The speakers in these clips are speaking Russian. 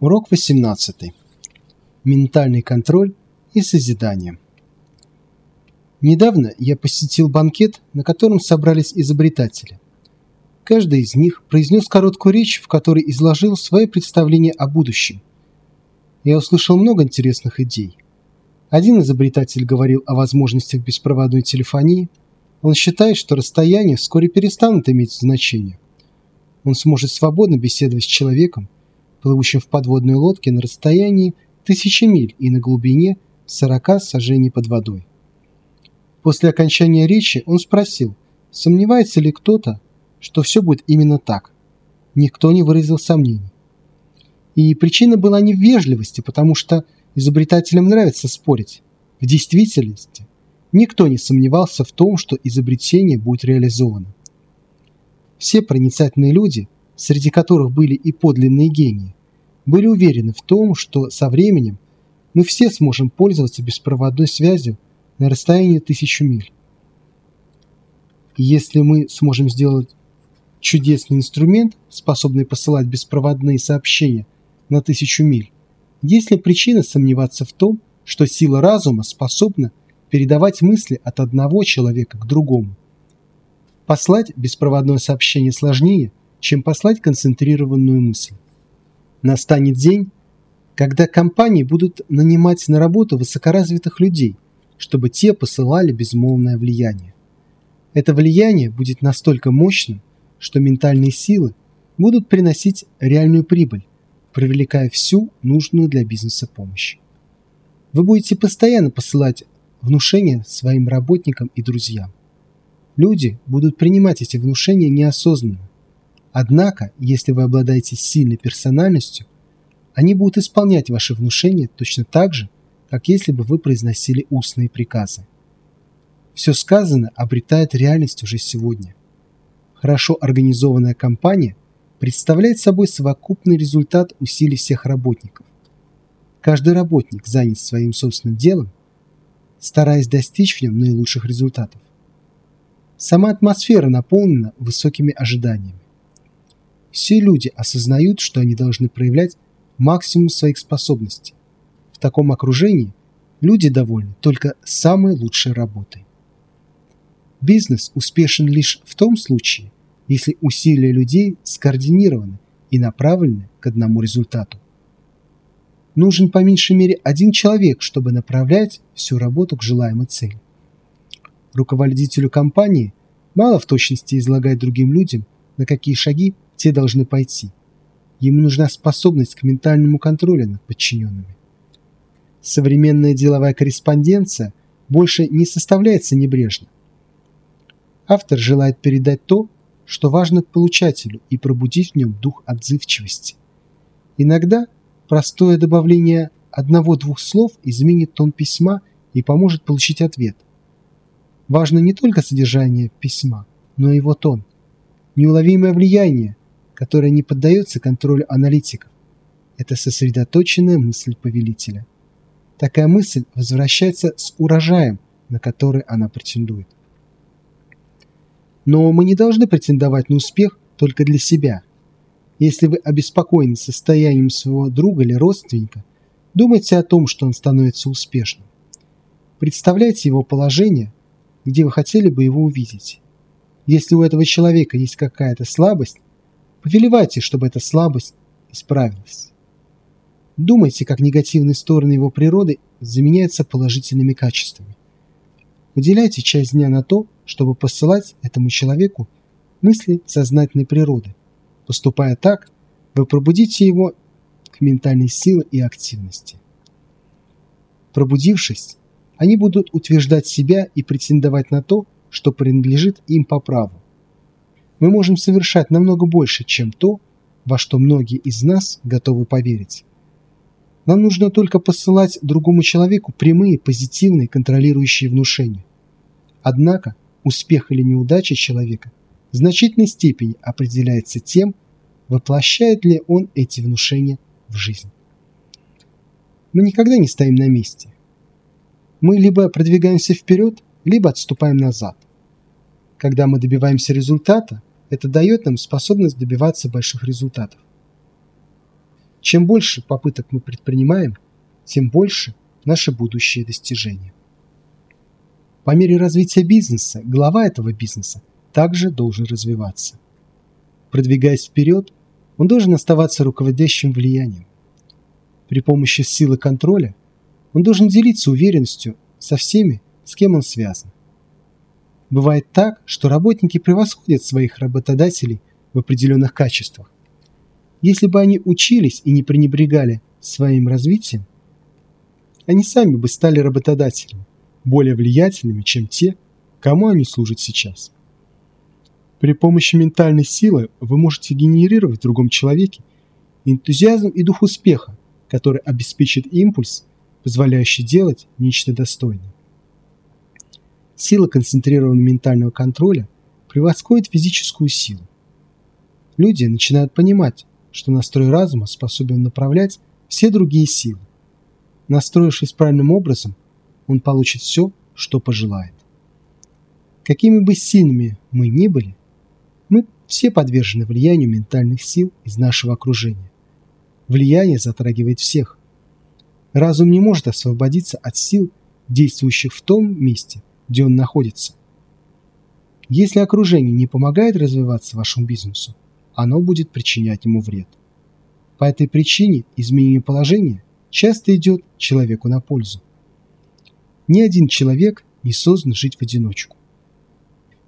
Урок 18. Ментальный контроль и созидание. Недавно я посетил банкет, на котором собрались изобретатели. Каждый из них произнес короткую речь, в которой изложил свои представления о будущем. Я услышал много интересных идей. Один изобретатель говорил о возможностях беспроводной телефонии. Он считает, что расстояния вскоре перестанут иметь значение. Он сможет свободно беседовать с человеком, плывущим в подводной лодке на расстоянии тысячи миль и на глубине 40 сажений под водой. После окончания речи он спросил, сомневается ли кто-то, что все будет именно так. Никто не выразил сомнений. И причина была не в вежливости, потому что изобретателям нравится спорить. В действительности никто не сомневался в том, что изобретение будет реализовано. Все проницательные люди, среди которых были и подлинные гении, были уверены в том, что со временем мы все сможем пользоваться беспроводной связью на расстоянии тысячу миль. Если мы сможем сделать чудесный инструмент, способный посылать беспроводные сообщения на тысячу миль, есть ли причина сомневаться в том, что сила разума способна передавать мысли от одного человека к другому? Послать беспроводное сообщение сложнее, чем послать концентрированную мысль. Настанет день, когда компании будут нанимать на работу высокоразвитых людей, чтобы те посылали безмолвное влияние. Это влияние будет настолько мощным, что ментальные силы будут приносить реальную прибыль, привлекая всю нужную для бизнеса помощь. Вы будете постоянно посылать внушения своим работникам и друзьям. Люди будут принимать эти внушения неосознанно. Однако, если вы обладаете сильной персональностью, они будут исполнять ваши внушения точно так же, как если бы вы произносили устные приказы. Все сказанное обретает реальность уже сегодня. Хорошо организованная компания представляет собой совокупный результат усилий всех работников. Каждый работник занят своим собственным делом, стараясь достичь в нем наилучших результатов. Сама атмосфера наполнена высокими ожиданиями. Все люди осознают, что они должны проявлять максимум своих способностей. В таком окружении люди довольны только самой лучшей работой. Бизнес успешен лишь в том случае, если усилия людей скоординированы и направлены к одному результату. Нужен по меньшей мере один человек, чтобы направлять всю работу к желаемой цели. Руководителю компании мало в точности излагать другим людям, на какие шаги те должны пойти. Ему нужна способность к ментальному контролю над подчиненными. Современная деловая корреспонденция больше не составляется небрежно. Автор желает передать то, что важно получателю и пробудить в нем дух отзывчивости. Иногда простое добавление одного-двух слов изменит тон письма и поможет получить ответ. Важно не только содержание письма, но и его тон. Неуловимое влияние, которое не поддается контролю аналитиков. Это сосредоточенная мысль повелителя. Такая мысль возвращается с урожаем, на который она претендует. Но мы не должны претендовать на успех только для себя. Если вы обеспокоены состоянием своего друга или родственника, думайте о том, что он становится успешным. Представляйте его положение где вы хотели бы его увидеть. Если у этого человека есть какая-то слабость, повелевайте, чтобы эта слабость исправилась. Думайте, как негативные стороны его природы заменяются положительными качествами. Уделяйте часть дня на то, чтобы посылать этому человеку мысли сознательной природы. Поступая так, вы пробудите его к ментальной силе и активности. Пробудившись, они будут утверждать себя и претендовать на то, что принадлежит им по праву. Мы можем совершать намного больше, чем то, во что многие из нас готовы поверить. Нам нужно только посылать другому человеку прямые, позитивные, контролирующие внушения. Однако успех или неудача человека в значительной степени определяется тем, воплощает ли он эти внушения в жизнь. Мы никогда не стоим на месте мы либо продвигаемся вперед, либо отступаем назад. Когда мы добиваемся результата, это дает нам способность добиваться больших результатов. Чем больше попыток мы предпринимаем, тем больше наше будущее достижение. По мере развития бизнеса, глава этого бизнеса также должен развиваться. Продвигаясь вперед, он должен оставаться руководящим влиянием. При помощи силы контроля он должен делиться уверенностью со всеми, с кем он связан. Бывает так, что работники превосходят своих работодателей в определенных качествах. Если бы они учились и не пренебрегали своим развитием, они сами бы стали работодателями, более влиятельными, чем те, кому они служат сейчас. При помощи ментальной силы вы можете генерировать в другом человеке энтузиазм и дух успеха, который обеспечит импульс, позволяющий делать нечто достойное. Сила концентрированного ментального контроля превосходит физическую силу. Люди начинают понимать, что настрой разума способен направлять все другие силы. Настроившись правильным образом, он получит все, что пожелает. Какими бы сильными мы ни были, мы все подвержены влиянию ментальных сил из нашего окружения. Влияние затрагивает всех. Разум не может освободиться от сил, действующих в том месте, где он находится. Если окружение не помогает развиваться вашему бизнесу, оно будет причинять ему вред. По этой причине изменение положения часто идет человеку на пользу. Ни один человек не создан жить в одиночку.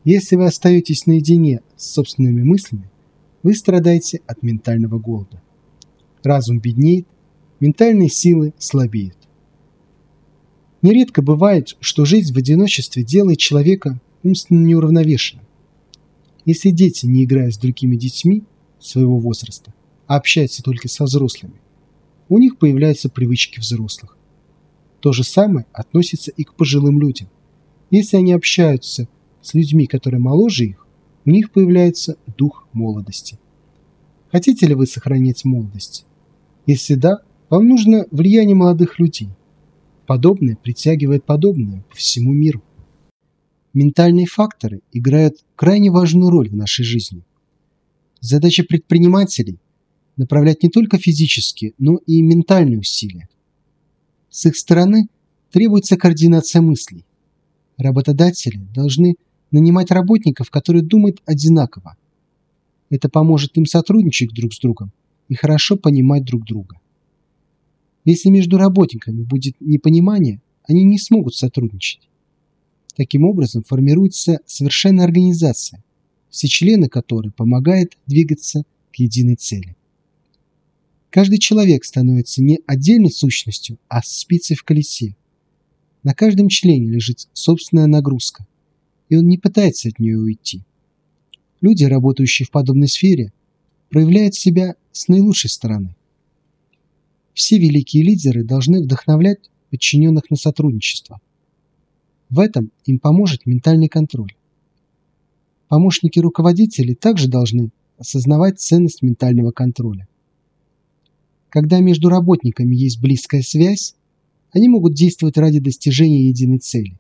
Если вы остаетесь наедине с собственными мыслями, вы страдаете от ментального голода. Разум беднеет, ментальные силы слабеют. Нередко бывает, что жизнь в одиночестве делает человека умственно неуравновешенным. Если дети не играют с другими детьми своего возраста, а общаются только со взрослыми, у них появляются привычки взрослых. То же самое относится и к пожилым людям. Если они общаются с людьми, которые моложе их, у них появляется дух молодости. Хотите ли вы сохранять молодость? Если да, вам нужно влияние молодых людей. Подобное притягивает подобное по всему миру. Ментальные факторы играют крайне важную роль в нашей жизни. Задача предпринимателей – направлять не только физические, но и ментальные усилия. С их стороны требуется координация мыслей. Работодатели должны нанимать работников, которые думают одинаково. Это поможет им сотрудничать друг с другом и хорошо понимать друг друга. Если между работниками будет непонимание, они не смогут сотрудничать. Таким образом формируется совершенная организация, все члены которой помогают двигаться к единой цели. Каждый человек становится не отдельной сущностью, а спицей в колесе. На каждом члене лежит собственная нагрузка, и он не пытается от нее уйти. Люди, работающие в подобной сфере, проявляют себя с наилучшей стороны. Все великие лидеры должны вдохновлять подчиненных на сотрудничество. В этом им поможет ментальный контроль. Помощники руководителей также должны осознавать ценность ментального контроля. Когда между работниками есть близкая связь, они могут действовать ради достижения единой цели.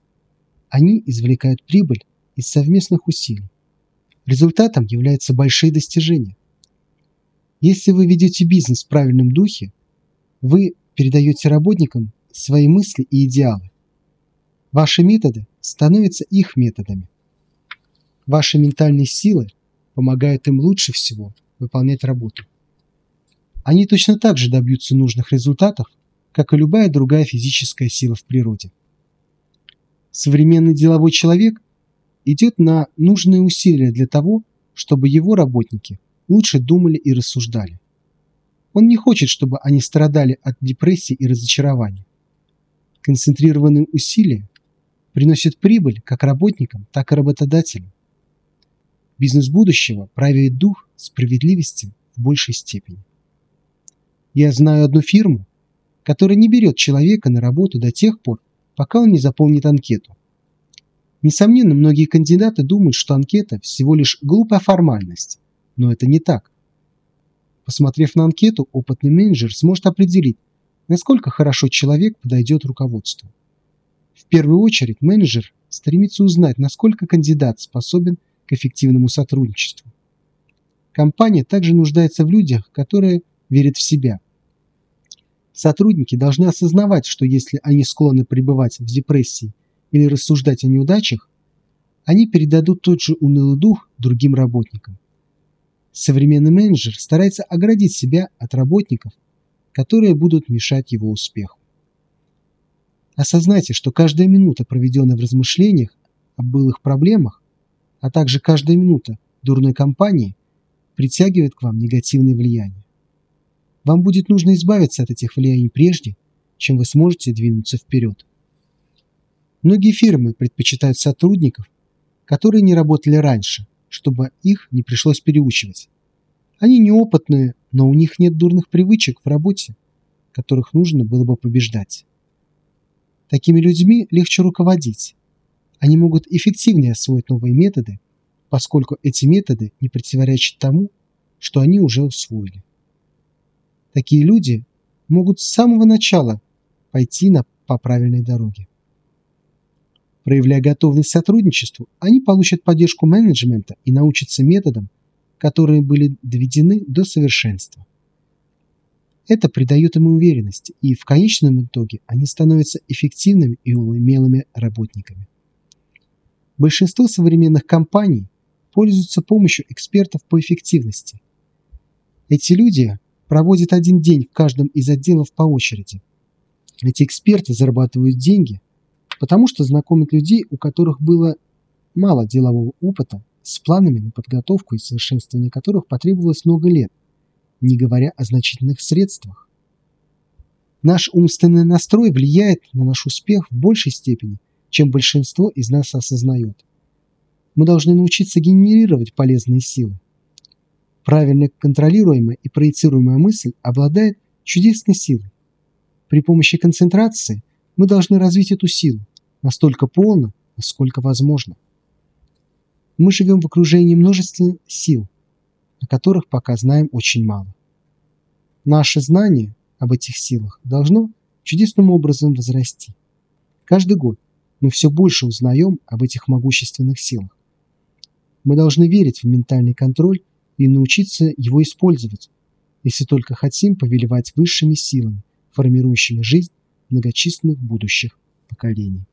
Они извлекают прибыль из совместных усилий. Результатом являются большие достижения. Если вы ведете бизнес в правильном духе, вы передаете работникам свои мысли и идеалы. Ваши методы становятся их методами. Ваши ментальные силы помогают им лучше всего выполнять работу. Они точно так же добьются нужных результатов, как и любая другая физическая сила в природе. Современный деловой человек идет на нужные усилия для того, чтобы его работники лучше думали и рассуждали. Он не хочет, чтобы они страдали от депрессии и разочарования. Концентрированные усилия приносят прибыль как работникам, так и работодателям. Бизнес будущего правит дух справедливости в большей степени. Я знаю одну фирму, которая не берет человека на работу до тех пор, пока он не заполнит анкету. Несомненно, многие кандидаты думают, что анкета всего лишь глупая формальность, но это не так. Посмотрев на анкету, опытный менеджер сможет определить, насколько хорошо человек подойдет руководству. В первую очередь менеджер стремится узнать, насколько кандидат способен к эффективному сотрудничеству. Компания также нуждается в людях, которые верит в себя, Сотрудники должны осознавать, что если они склонны пребывать в депрессии или рассуждать о неудачах, они передадут тот же унылый дух другим работникам. Современный менеджер старается оградить себя от работников, которые будут мешать его успеху. Осознайте, что каждая минута, проведенная в размышлениях об былых проблемах, а также каждая минута дурной компании, притягивает к вам негативные влияния. Вам будет нужно избавиться от этих влияний прежде, чем вы сможете двинуться вперед. Многие фирмы предпочитают сотрудников, которые не работали раньше, чтобы их не пришлось переучивать. Они неопытные, но у них нет дурных привычек в работе, которых нужно было бы побеждать. Такими людьми легче руководить. Они могут эффективнее освоить новые методы, поскольку эти методы не противоречат тому, что они уже усвоили. Такие люди могут с самого начала пойти на, по правильной дороге. Проявляя готовность к сотрудничеству, они получат поддержку менеджмента и научатся методам, которые были доведены до совершенства. Это придает им уверенность, и в конечном итоге они становятся эффективными и умелыми работниками. Большинство современных компаний пользуются помощью экспертов по эффективности. Эти люди проводят один день в каждом из отделов по очереди. Эти эксперты зарабатывают деньги, потому что знакомят людей, у которых было мало делового опыта, с планами на подготовку и совершенствование которых потребовалось много лет, не говоря о значительных средствах. Наш умственный настрой влияет на наш успех в большей степени, чем большинство из нас осознает. Мы должны научиться генерировать полезные силы. Правильно контролируемая и проецируемая мысль обладает чудесной силой. При помощи концентрации мы должны развить эту силу настолько полно, насколько возможно. Мы живем в окружении множества сил, о которых пока знаем очень мало. Наше знание об этих силах должно чудесным образом возрасти. Каждый год мы все больше узнаем об этих могущественных силах. Мы должны верить в ментальный контроль и научиться его использовать, если только хотим повелевать высшими силами, формирующими жизнь многочисленных будущих поколений.